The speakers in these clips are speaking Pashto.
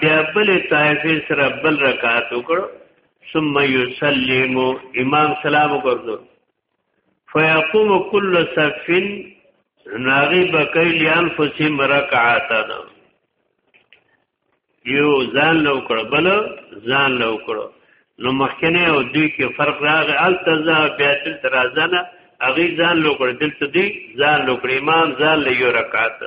بیا بل طائفه سره بل رکعات وکړو ثم يسلم امام سلام وکړو فيقوم كل صف ناغي بکیل انفسهم رکعاتن یو ځان لو کړ بل ځان لو کړ نو مخکنه او دوی کې فرق راغی التزا بیا تل ترازنه اغي ځان لو کړ دلته دی ځان لو کړ امام ځان له یو رکعات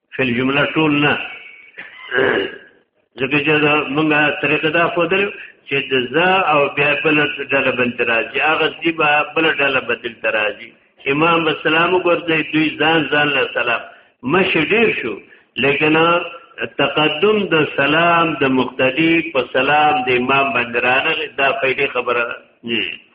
فل جمله ټول نه ځکه چې دا موږ طریقه دا خودل چې د ز او بیا بل ډله بل تراځي هغه دی با بل ډله بدل تراځي امام اسلام ورته دوی ځان ځان له سلام مش ډیر شو لیکن تقدم د سلام د مقتدی په سلام د امام باندې راغلی دا پیډه خبره نه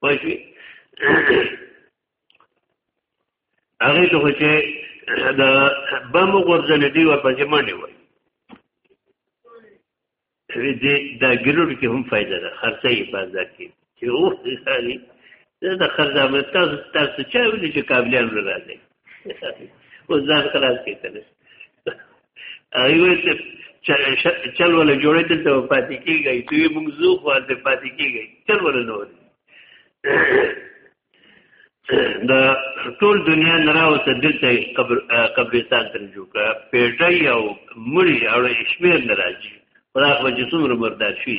پښوی هغه ته چې د بم غورځل دی ور باندې منډه وای دې دا ګلوډ کې هم فائدہ ده خرڅه یې بازار کې چې اوه دې ساري دا خرڅه مې تاسو تاسو چا ویل چې کابلیان راځي اوس ځان خلاص کې کنه ایوه ته چل ولا جوړې ته ته پاتې کیږي دوی موږ زو خو ته پاتې کیږي چل ولا نو دا ټول دنیا نراوسه دلته قبر قبرستان تر جوړ کړه پیټي او مړی او شمیر ناراضي خدا خو چې څومره مردار شي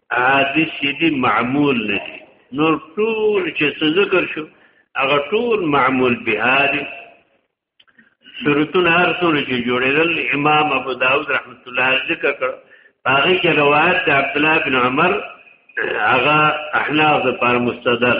عادي سیدی معمول نه دي نور ټول چې څه ذکر شو هغه ټول معمول بها دي صورتونه هر څول چې جوړېدل امام ابو داود رحمت الله ذکر کړ هغه کې روایت د عبد الله بن عمر هغه احناف لپاره مستدل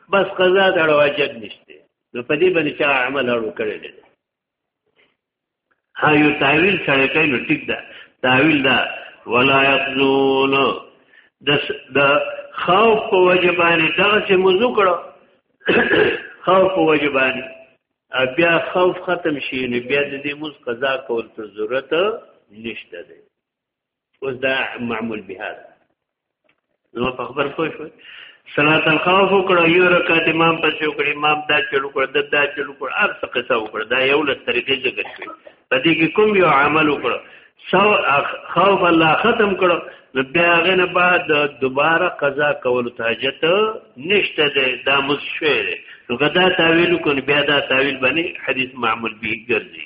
بس قضا د واجب نشته نو په دې باندې چې عمل اړو کړی دی ها یو تعویل سره کوي نو ټیک ده تعویل ده ولا یقذون د د خوف په وجبانی دغه چې موضوع کړو خوف په وجبانی بیا خوف ختم شي نو بیا د دې موز قضا کول ته ضرورت نشته دی اوس دا معمول به هذا نو په خبر پوه شو صلات الخوف وکړو یو رکعت امام پسې وکړ امام دا چلو کړ د دا چلو کړ هر څه قصه وکړ دا یو لس طریقې ذکر شوی په دې کې کوم یو عمل وکړو سو خوف الله ختم کړو نو بیا هغه نه بعد دوباره قضا کول تاجت نشته ده دا مشوي نو کدا تعویل کو بیا دا تعویل باندې حدیث معمول به ګرځي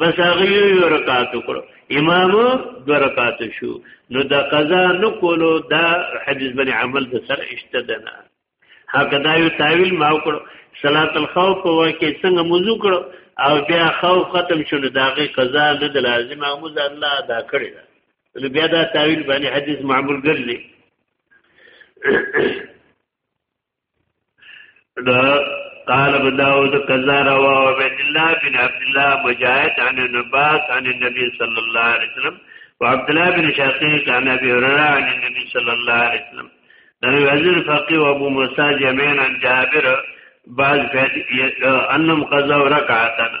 بس هغه یو رکعت وکړو امام دو رکعت شو نو دا قضا نو کولو دا حدیث بن عمل د سر اشتدنا هغه دا یو تعویل ما وکړو صلات الخوف واکه څنګه موضوع کړو او بیا خوف ختم شو نو داغه قضا نه د لازم اموز الله ادا کړی دا نو بیا دا تعویل باندې حدیث معمول ګرځي دا قال ابو داود كذا رواه عبد الله بن عبد الله مجاهد عن النباس عن النبي صلى الله عليه وسلم وعبد الله بن شقيق عن ابي هريره عن النبي صلى الله عليه وسلم نبي وزير فقيه وابو موسى جميعا عن جابر بعض انهم قضوا ركعتنا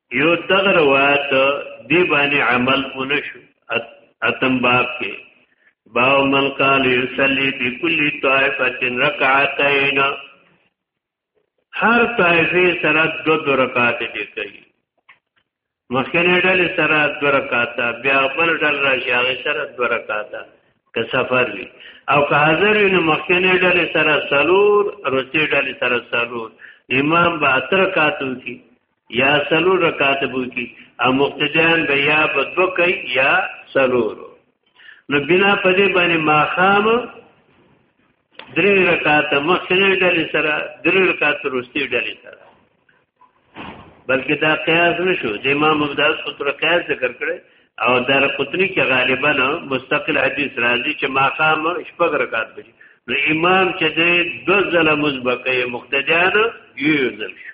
یو دغه روایت دی باندې عمل ونشو اتم باب کې باو من قال یصلی فی کل طائفه رکعتین هر طائفه سره دو دو رکعات دي کوي مخکنه ډلې سره دو رکعات بیا بل ډل راشي هغه سره دو رکعات که سفر وي او که حاضر وي نو مخکنه ډلې سره سلور روسي ډلې سره سلور امام به اتر کاتو کی یا سلور رکعات بو کی او مقتدیان به یا په دو کوي یا سلور نو بنا په دې باندې ماخام درې رکعات مخکنه ډلې سره درې رکعات وروستي ډلې سره بلکې دا قیاس نشو د امام مبدل سره قیاس ذکر کړي او در قطنی کې غالبا مستقل حدیث راځي چې ماقام شپږ رکعات بږي نو امام چې د دو ځله مزبکه مقتدیان یو ځل شو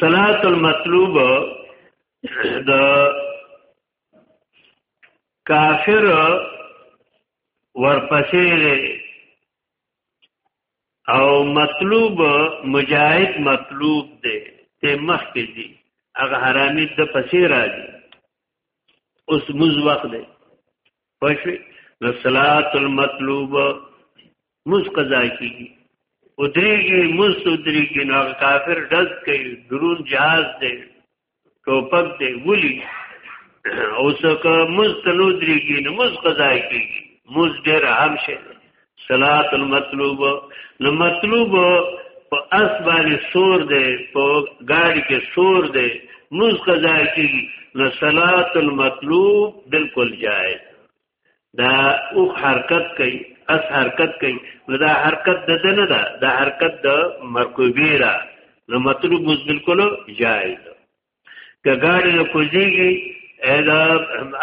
صلات المطلوب د کافر ورپسې او مطلوب مجاهد مطلوب دی ته مخ کې دي هغه حرامي د پسې راځي اوس موز وخت دی پښوی نو صلات المطلوب موس قضا کیږي او درېږي موس او درېږي نو کافر ډز کوي درون جهاز دی ټوپک دی ولي او څکه موس تلو درېږي نو موس قضا کیږي موس ډېر اهم شي صلات المطلوب نو مطلوب په اس باندې سور دی په ګاډي کې سور دی موس قضا کیږي نو صلات المطلوب بالکل جائز دا اوخ حرکت کوي اس حرکت کوي نو دا حرکت د ده نه ده دا حرکت د مرکوبی را نو مطلوب اوس بالکل جایز ده که ګاډي نه کوزيږي ادا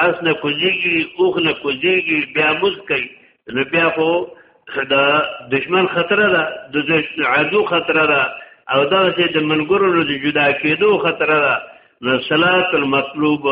اس نه کوزيږي اوخ نه کوزيږي بیا مز کوي نو بیا خو دا دشمن خطر ده د عدو خطر ده او دا چې د منګورو د جدا کېدو خطر ده نو صلات المطلوب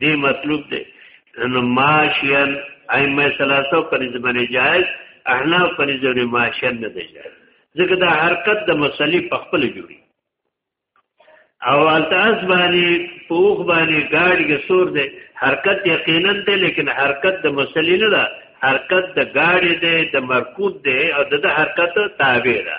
دی مطلوب دی نو ماشین ائمه ثلاثه پر زمنه جائز احنا پر زمنه ماشین نه دی جائز ځکه دا حرکت د مسلې په خپل جوړي او التاس باندې پوخ باندې گاډي کې سور دی حرکت یقینا دی لیکن حرکت د مسلې نه ده حرکت د گاډي دی د مرکوب دی او د حرکت تابع ده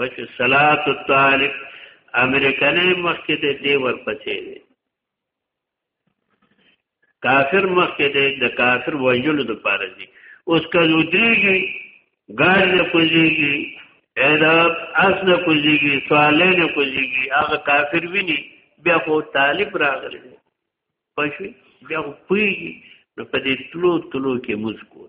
پچ صلات الطالب امریکانه مخکې دې دی ورپسې دی کافر مخکې دې د کافر وجلو د پاره دی اوس کله درېږي ګاډ نه کوزيږي اېدا اس نه کوزيږي سوالې نه کوزيږي هغه کافر ویني بیا خو طالب راغلی پښې بیا خو پوي نو په دې تلو تلو کې مسکو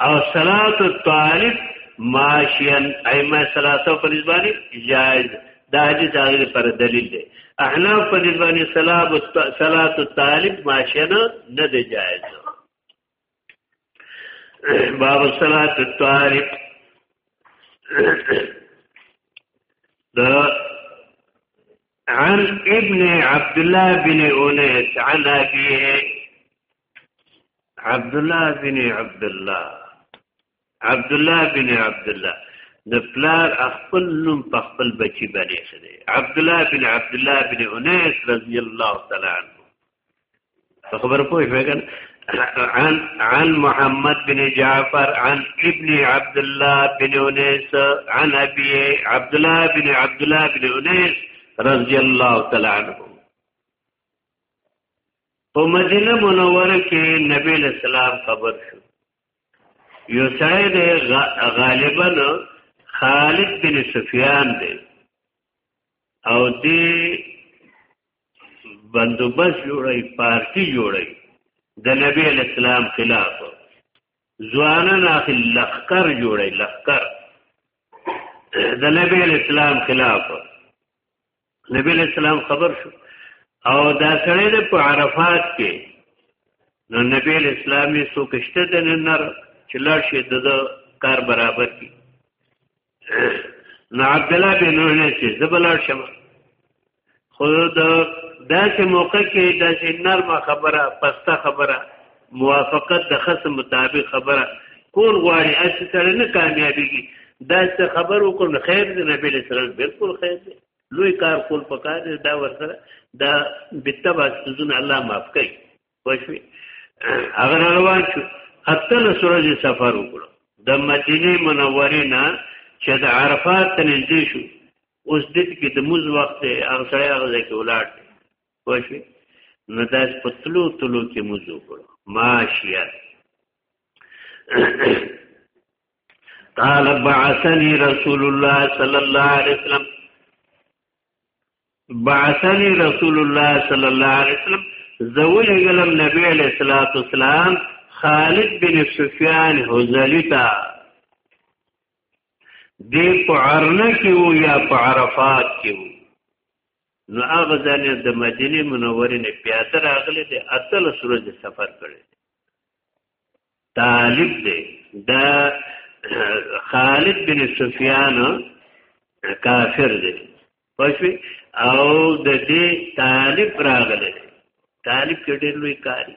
او صلات الطالب ماشین ائمه صلات په نسبانه جائز دا حدیث هغه پر دلیل دی احناف په نسبانه صلات صلات الطالب ماشین نه دی جائز باب صلات الطالب دا عن ابن عبد الله بن انس عن ابيه عبد الله بن عبد الله عبد الله بن عبد الله د پلار خپل نوم په خپل بچی باندې خره عبد الله بن عبد الله بن انس رضی الله تعالی عنہ خبر پوه شوګل عن عن محمد بن جعفر عن ابن عبد الله بن انس عن ابي عبد الله بن عبد الله بن انس رضی الله تعالی عنہ په مدینه منوره کې نبی له سلام خبر شو یو سړی دی غالبا خالد بن سفیان دی او دی بندوبست جوړی پارټي جوړی د نبی اسلام خلاف ځوانان اخی لخر جوړی لخر د نبی اسلام خلاف نبی علیہ السلام خبر شو او دا سړی د په عرفات کې نو نبی علیہ السلام یې سو کشته د نر چې لا شي د کار برابر کی نو عبد الله بن نونه چې زبلار شمه خو دا داسې موقع کې داسې نرمه خبره پسته خبره موافقت د خصم مطابق خبره کول غواړي اسی سره نه کامیابیږي دا څه خبر وکړو خیر دی نبی له سره بالکل خیر دی لوی کار کول پکار دی دا ورسره دا بتبع سوزونه الله معاف کوي وښوي هغه روان شو اتل سره سفر وکړو د مدینه منورې نه چې د عرفات ته نږدې شو اوس دې کې د موز وخت هغه سره هغه ځای کې ولاړ پوه شوې نو داس په تلو تلو کې موږ وکړو ماشیه قال بعثني رسول الله صلى الله عليه وسلم بعثني رسول الله صلى الله عليه وسلم زول غلم نبی علیہ الصلوۃ والسلام خالد بن سفیان حذلی تا دی په عرنه کې وو یا په عرفات کې وو نو هغه ځان د مدینه منورې نه پیاده راغلی دی اتل سورج سفر کړی دی طالب دی دا خالد بن سفیان کافر دی پښوی او د دې طالب راغلی طالب کې ډېر لوی کاری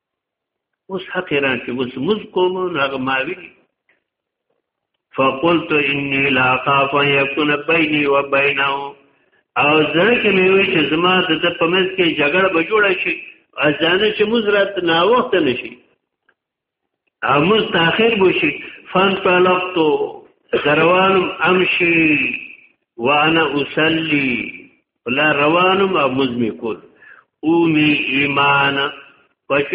اوس حق را چې اوس مز کوم نو هغه ما ویلي فقلت اني لا خاف ان يكون بيني وبينه او زه کې مې وی چې زما د د پمز کې جګړه به جوړ شي ازانه چې مز رات نا وخت نشي امز تاخير بشي فان طلقت دروانم امشي وانا اصلي ولا روانو ما مزمي کول اومي ایمان پښ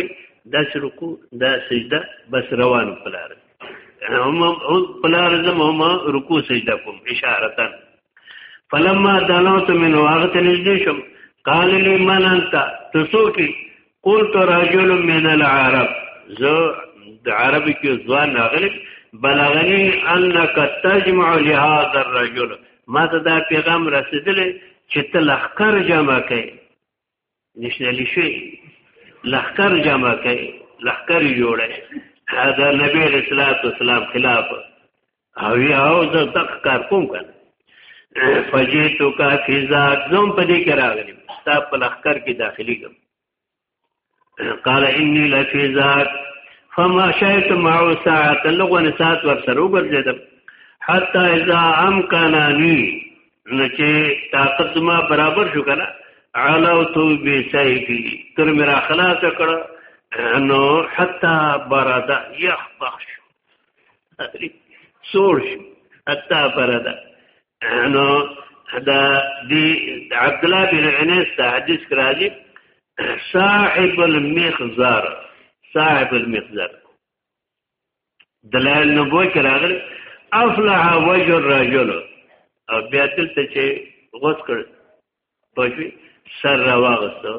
د شرکو د سجده بس روانو پلار هم پلار زم هم رکوع سجده کوم اشاره فلما دنوت من وقت نجدشم قال لي من انت تسوکي قلت رجل من العرب زه د عرب کې ځوان راغلی بلغني انك تجمع لهذا الرجل ما ته دا پیغام رسیدلی چې ته لخر جمع کړي نشنلی شي لخر جمع کړي لخر جوړه دا نبی رسول الله خلاف او یا او زه تک کار کوم کنه فجیتو کا فی ذات زم په دې کې راغلم ستا په لخر کې داخلي کوم قال انی لفی ذات فما شئت معه ساعه لغون ساعت ور سره وګرځیدم حتا اذا امکانانی نو چې طاقت ما برابر شو کنه علاوتو بی سیفی تر میرا خلاص کړه نو حتا برادا یخ بخش سور شو اتا پردا نو دا دی عبد الله بن انس دا حدیث راځي صاحب المخزر صاحب المخزر دلائل نبوه کې راغلي افلح وجه الرجل او بیا تل ته چې غوس کړ پښوی سر را واغستو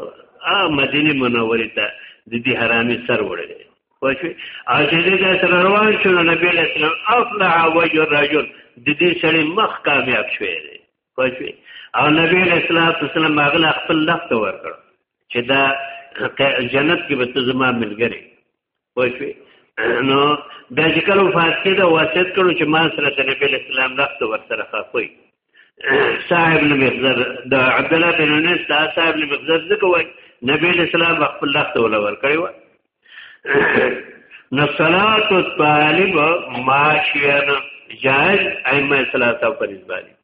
ا مدینه منوره ته د دې حرامي سر وړل پښوی اجازه ده سره روان شو نبی له سلام افلح وجه الرجل د دې سره مخ کامیاب شوی دی پښوی او نبی له سلام هغه خپل لخت ورکړ چې دا جنت کې به ته زما ملګری وشوي نو دا چې کله وفات کېده وصیت کړو چې ما سره د نبی اسلام لخت ورسره خاصوي صاحب له مخزر د عبد الله بن انس دا صاحب له مخزر ځکه وای نبی اسلام خپل لخت ولا ور کړی و نو صلات الطالب ماشیان جائز ائمه ثلاثه پر ځبالي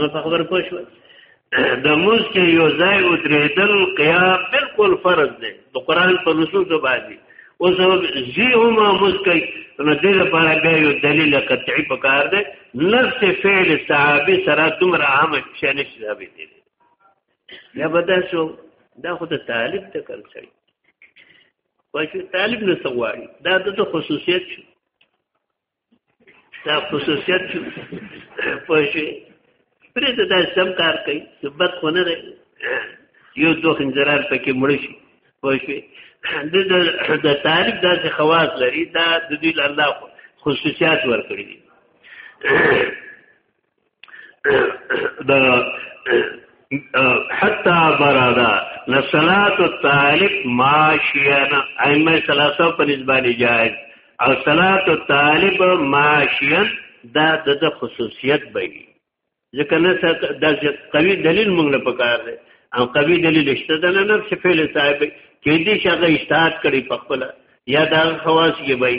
نو په خبر پوه شو د موږ کې یو ځای او درېدل قیام بالکل فرض دی د قران په نصوص باندې او زه زی هم موږ کوي نو دې لپاره بیا یو دلیل قطعي پکار دی نفس فعل صحابي سره دومره عام شې نشي ثابت دی یا بدا شو دا خو د طالب ته کړ شي وايي طالب نه سواري دا د خصوصیت شو دا خصوصیت شو پوه شوې پرې ته داسې هم کار کوي چې بد خو نه دی یو دوه خنجران پکې مړ شي پوه شوې د تعریف داسې خواص لري دا د دوی الله خصوصیات ورکړي دي دا حتا برادا نه صلات الطالب ماشینا ائمه ثلاثه په نسبانه جائز او صلات الطالب ماشینا دا د خصوصیت بګي ځکه نه د قوي دلیل موږ نه پکار دی او قوي دلیل شته د نه نفس فعل صاحب کې دې شغه اشتاد کړي په خپل یا دا خواص کې وي